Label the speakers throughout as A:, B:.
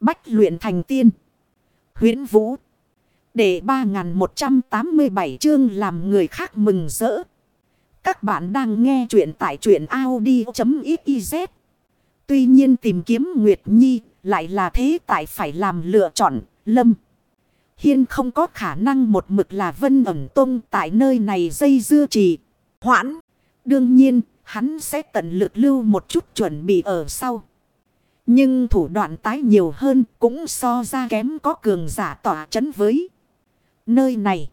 A: Bách luyện thành tiên. huyễn Vũ. Để 3187 chương làm người khác mừng rỡ. Các bạn đang nghe truyện tại truyện Audi.xyz. Tuy nhiên tìm kiếm Nguyệt Nhi lại là thế tại phải làm lựa chọn, lâm. Hiên không có khả năng một mực là vân ẩm tông tại nơi này dây dưa trì. Hoãn. Đương nhiên, hắn sẽ tận lực lưu một chút chuẩn bị ở sau. Nhưng thủ đoạn tái nhiều hơn cũng so ra kém có cường giả tỏa chấn với. Nơi này.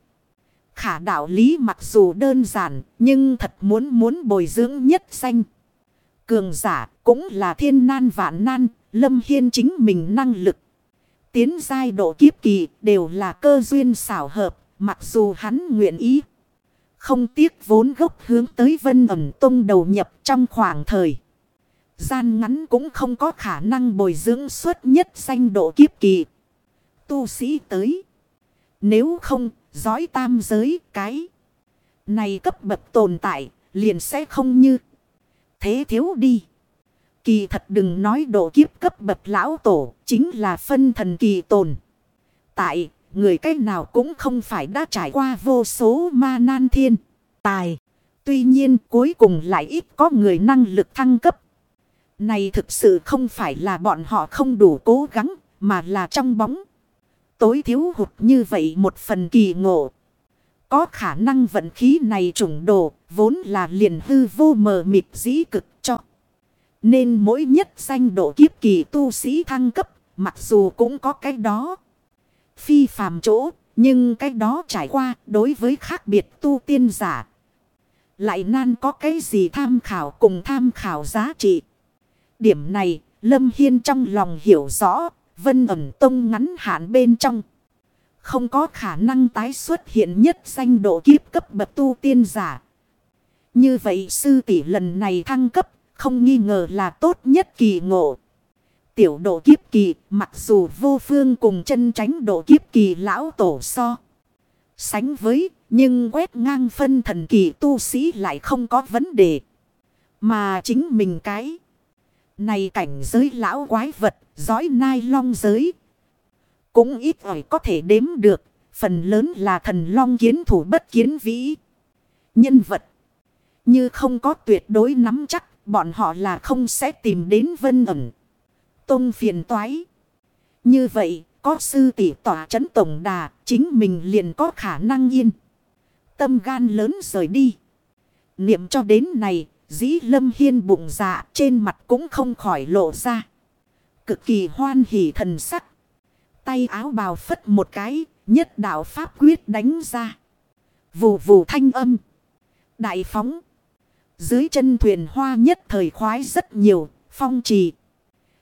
A: Khả đạo lý mặc dù đơn giản nhưng thật muốn muốn bồi dưỡng nhất danh. Cường giả cũng là thiên nan vạn nan. Lâm Hiên chính mình năng lực. Tiến giai độ kiếp kỳ đều là cơ duyên xảo hợp. Mặc dù hắn nguyện ý. Không tiếc vốn gốc hướng tới vân ẩm tông đầu nhập trong khoảng thời. Gian ngắn cũng không có khả năng bồi dưỡng suốt nhất danh độ kiếp kỳ. Tu sĩ tới. Nếu không, dõi tam giới cái. Này cấp bậc tồn tại, liền sẽ không như. Thế thiếu đi. Kỳ thật đừng nói độ kiếp cấp bậc lão tổ, chính là phân thần kỳ tồn. Tại, người cách nào cũng không phải đã trải qua vô số ma nan thiên, tài. Tuy nhiên cuối cùng lại ít có người năng lực thăng cấp. Này thực sự không phải là bọn họ không đủ cố gắng, mà là trong bóng. Tối thiếu hụt như vậy một phần kỳ ngộ. Có khả năng vận khí này trùng đồ, vốn là liền hư vô mờ mịt dĩ cực cho. Nên mỗi nhất danh độ kiếp kỳ tu sĩ thăng cấp, mặc dù cũng có cái đó. Phi phàm chỗ, nhưng cái đó trải qua đối với khác biệt tu tiên giả. Lại nan có cái gì tham khảo cùng tham khảo giá trị. Điểm này, Lâm Hiên trong lòng hiểu rõ, vân ẩm tông ngắn hạn bên trong. Không có khả năng tái xuất hiện nhất danh độ kiếp cấp bậc tu tiên giả. Như vậy sư tỷ lần này thăng cấp, không nghi ngờ là tốt nhất kỳ ngộ. Tiểu độ kiếp kỳ, mặc dù vô phương cùng chân tránh độ kiếp kỳ lão tổ so. Sánh với, nhưng quét ngang phân thần kỳ tu sĩ lại không có vấn đề. Mà chính mình cái. Này cảnh giới lão quái vật, giói nai long giới. Cũng ít ỏi có thể đếm được. Phần lớn là thần long kiến thủ bất kiến vĩ. Nhân vật. Như không có tuyệt đối nắm chắc. Bọn họ là không sẽ tìm đến vân ẩn. Tông phiền toái. Như vậy, có sư tỷ tỏa chấn tổng đà, chính mình liền có khả năng yên. Tâm gan lớn rời đi. Niệm cho đến này, Dĩ lâm hiên bụng dạ trên mặt cũng không khỏi lộ ra. Cực kỳ hoan hỉ thần sắc. Tay áo bào phất một cái, nhất đạo pháp quyết đánh ra. Vù vù thanh âm. Đại phóng. Dưới chân thuyền hoa nhất thời khoái rất nhiều, phong trì.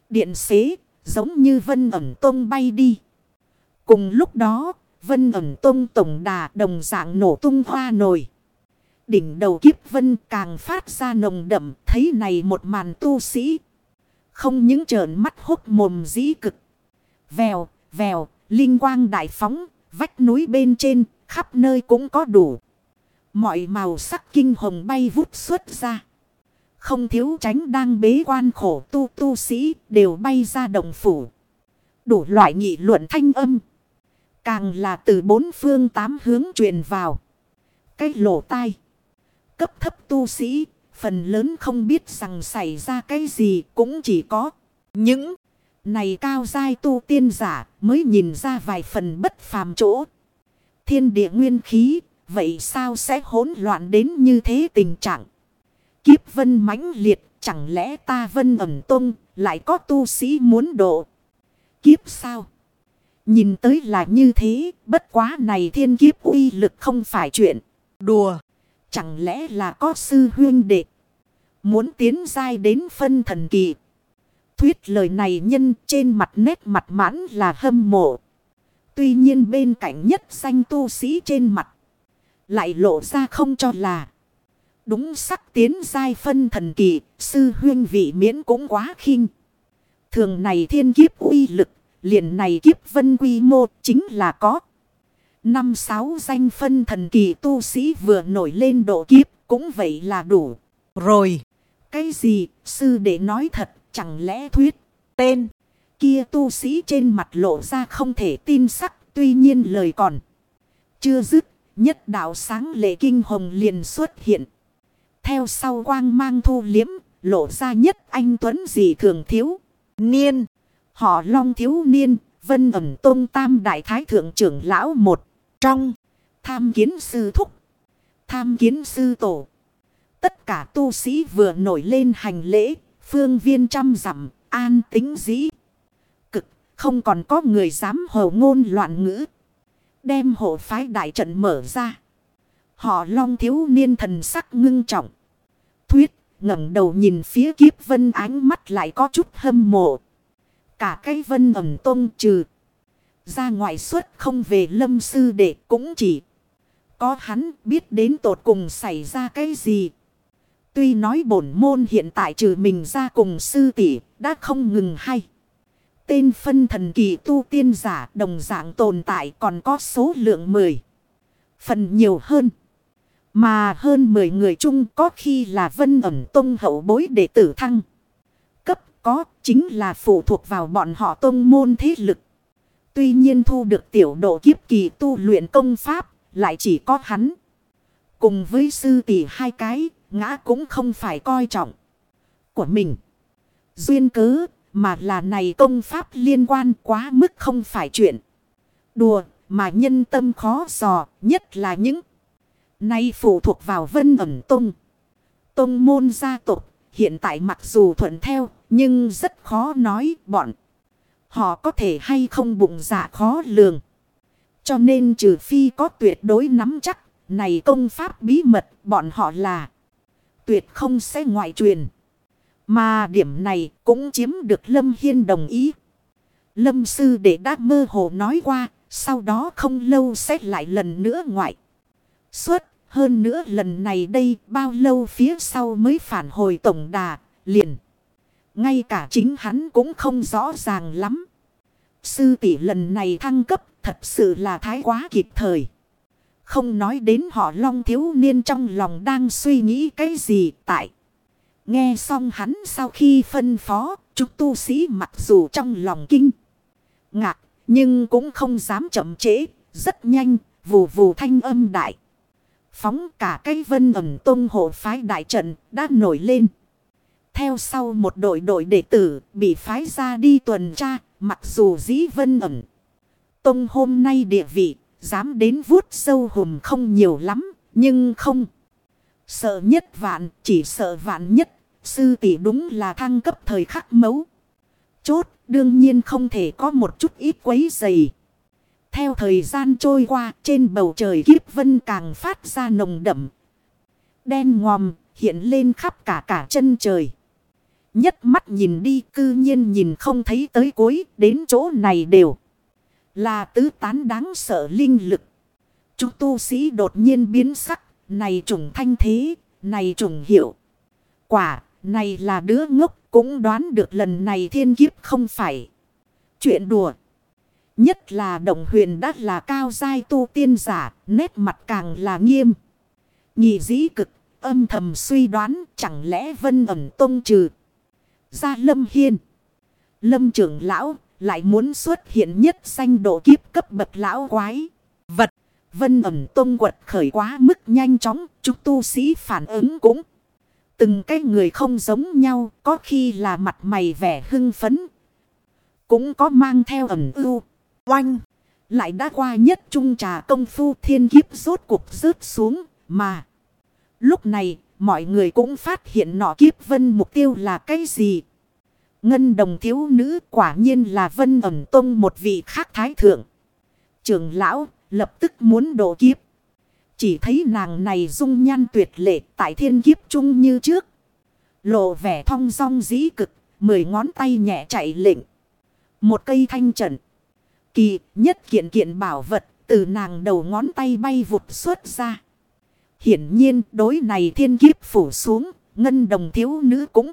A: Điện xế, giống như vân ẩm tông bay đi. Cùng lúc đó, vân ẩm tông tổng đà đồng dạng nổ tung hoa nổi. Đỉnh đầu kiếp vân càng phát ra nồng đậm thấy này một màn tu sĩ. Không những trợn mắt hốc mồm dĩ cực. Vèo, vèo, linh quang đại phóng, vách núi bên trên, khắp nơi cũng có đủ. Mọi màu sắc kinh hồng bay vút xuất ra. Không thiếu tránh đang bế quan khổ tu tu sĩ đều bay ra đồng phủ. Đủ loại nghị luận thanh âm. Càng là từ bốn phương tám hướng truyền vào. Cái lỗ tai. Cấp thấp tu sĩ, phần lớn không biết rằng xảy ra cái gì cũng chỉ có những này cao giai tu tiên giả mới nhìn ra vài phần bất phàm chỗ. Thiên địa nguyên khí, vậy sao sẽ hỗn loạn đến như thế tình trạng? Kiếp vân mãnh liệt, chẳng lẽ ta vân ẩm tung lại có tu sĩ muốn độ? Kiếp sao? Nhìn tới là như thế, bất quá này thiên kiếp uy lực không phải chuyện đùa. Chẳng lẽ là có sư huyên đệ. Muốn tiến dai đến phân thần kỳ. Thuyết lời này nhân trên mặt nét mặt mãn là hâm mộ. Tuy nhiên bên cạnh nhất danh tu sĩ trên mặt. Lại lộ ra không cho là. Đúng sắc tiến giai phân thần kỳ. Sư huyên vị miễn cũng quá khinh. Thường này thiên kiếp uy lực. liền này kiếp vân quy mô chính là có. Năm sáu danh phân thần kỳ tu sĩ vừa nổi lên độ kiếp cũng vậy là đủ. Rồi. Cái gì sư để nói thật chẳng lẽ thuyết tên. Kia tu sĩ trên mặt lộ ra không thể tin sắc. Tuy nhiên lời còn chưa dứt. Nhất đạo sáng lệ kinh hồng liền xuất hiện. Theo sau quang mang thu liếm. Lộ ra nhất anh Tuấn gì thường thiếu. Niên. Họ long thiếu niên. Vân ẩm tôn tam đại thái thượng trưởng lão một. Trong. Tham kiến sư thúc. Tham kiến sư tổ. Tất cả tu sĩ vừa nổi lên hành lễ. Phương viên trăm dặm, an tính dĩ. Cực, không còn có người dám hồ ngôn loạn ngữ. Đem hộ phái đại trận mở ra. Họ long thiếu niên thần sắc ngưng trọng. Thuyết, ngẩng đầu nhìn phía kiếp vân ánh mắt lại có chút hâm mộ. Cả cái vân ẩm tôn trừ. Ra ngoại xuất không về lâm sư đệ cũng chỉ. Có hắn biết đến tột cùng xảy ra cái gì. Tuy nói bổn môn hiện tại trừ mình ra cùng sư tỷ đã không ngừng hay. Tên phân thần kỳ tu tiên giả đồng dạng tồn tại còn có số lượng 10. Phần nhiều hơn. Mà hơn 10 người chung có khi là vân ẩm tông hậu bối đệ tử thăng. Cấp có chính là phụ thuộc vào bọn họ tông môn thế lực. Tuy nhiên thu được tiểu độ kiếp kỳ tu luyện công pháp, lại chỉ có hắn. Cùng với sư tỷ hai cái, ngã cũng không phải coi trọng của mình. Duyên cớ, mà là này công pháp liên quan quá mức không phải chuyện. Đùa, mà nhân tâm khó dò, nhất là những Nay phụ thuộc vào vân ẩm tông. Tông môn gia tộc, hiện tại mặc dù thuận theo, nhưng rất khó nói bọn. Họ có thể hay không bụng dạ khó lường. Cho nên trừ phi có tuyệt đối nắm chắc. Này công pháp bí mật bọn họ là tuyệt không sẽ ngoại truyền. Mà điểm này cũng chiếm được Lâm Hiên đồng ý. Lâm sư đệ đã mơ hồ nói qua. Sau đó không lâu sẽ lại lần nữa ngoại. Suốt hơn nữa lần này đây bao lâu phía sau mới phản hồi tổng đà, liền. Ngay cả chính hắn cũng không rõ ràng lắm. Sư tỷ lần này thăng cấp thật sự là thái quá kịp thời. Không nói đến họ long thiếu niên trong lòng đang suy nghĩ cái gì tại. Nghe xong hắn sau khi phân phó, chúng tu sĩ mặc dù trong lòng kinh. Ngạc, nhưng cũng không dám chậm trễ, rất nhanh, vù vù thanh âm đại. Phóng cả cây vân ẩm tông hộ phái đại trận đã nổi lên. Theo sau một đội đội đệ tử bị phái ra đi tuần tra, mặc dù dĩ vân ẩn Tông hôm nay địa vị, dám đến vuốt sâu hùm không nhiều lắm, nhưng không. Sợ nhất vạn, chỉ sợ vạn nhất, sư tỷ đúng là thăng cấp thời khắc mấu. Chốt, đương nhiên không thể có một chút ít quấy dày. Theo thời gian trôi qua, trên bầu trời kiếp vân càng phát ra nồng đậm. Đen ngòm, hiện lên khắp cả cả chân trời. Nhất mắt nhìn đi cư nhiên nhìn không thấy tới cuối, đến chỗ này đều. Là tứ tán đáng sợ linh lực. Chúng tu sĩ đột nhiên biến sắc, này trùng thanh thế, này trùng hiệu. Quả, này là đứa ngốc, cũng đoán được lần này thiên kiếp không phải. Chuyện đùa. Nhất là động huyền đã là cao giai tu tiên giả, nét mặt càng là nghiêm. Nhị dĩ cực, âm thầm suy đoán chẳng lẽ vân ẩm tông trừ. Ra lâm hiên. Lâm trưởng lão lại muốn xuất hiện nhất danh độ kiếp cấp bậc lão quái. Vật, vân ẩm tông quật khởi quá mức nhanh chóng, chúng tu sĩ phản ứng cũng. Từng cái người không giống nhau, có khi là mặt mày vẻ hưng phấn. Cũng có mang theo ẩm ưu. Oanh! Lại đã qua nhất trung trà công phu thiên kiếp rốt cuộc rớt xuống mà. Lúc này mọi người cũng phát hiện nọ kiếp vân mục tiêu là cái gì. Ngân đồng thiếu nữ quả nhiên là vân ẩm tông một vị khác thái thượng. Trường lão lập tức muốn độ kiếp. Chỉ thấy nàng này dung nhan tuyệt lệ tại thiên kiếp chung như trước. Lộ vẻ thong song dĩ cực, mười ngón tay nhẹ chạy lệnh. Một cây thanh trận. Kỳ nhất kiện kiện bảo vật từ nàng đầu ngón tay bay vụt xuất ra. Hiển nhiên đối này thiên kiếp phủ xuống, ngân đồng thiếu nữ cũng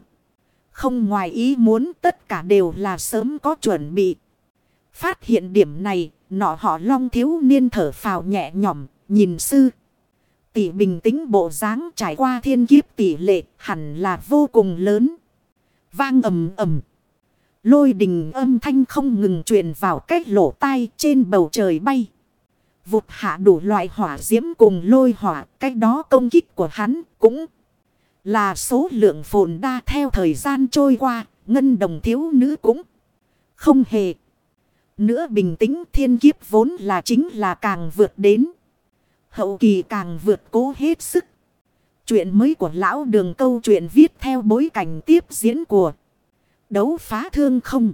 A: không ngoài ý muốn tất cả đều là sớm có chuẩn bị. Phát hiện điểm này, nọ họ long thiếu niên thở phào nhẹ nhõm, nhìn sư. Tỷ bình tĩnh bộ dáng trải qua thiên kiếp tỷ lệ hẳn là vô cùng lớn. Vang ầm ầm. Lôi đình âm thanh không ngừng truyền vào cách lỗ tai trên bầu trời bay. Vụt hạ đủ loại hỏa diễm cùng lôi hỏa. Cách đó công kích của hắn cũng là số lượng phồn đa theo thời gian trôi qua. Ngân đồng thiếu nữ cũng không hề. Nữa bình tĩnh thiên kiếp vốn là chính là càng vượt đến. Hậu kỳ càng vượt cố hết sức. Chuyện mới của lão đường câu chuyện viết theo bối cảnh tiếp diễn của đấu phá thương không.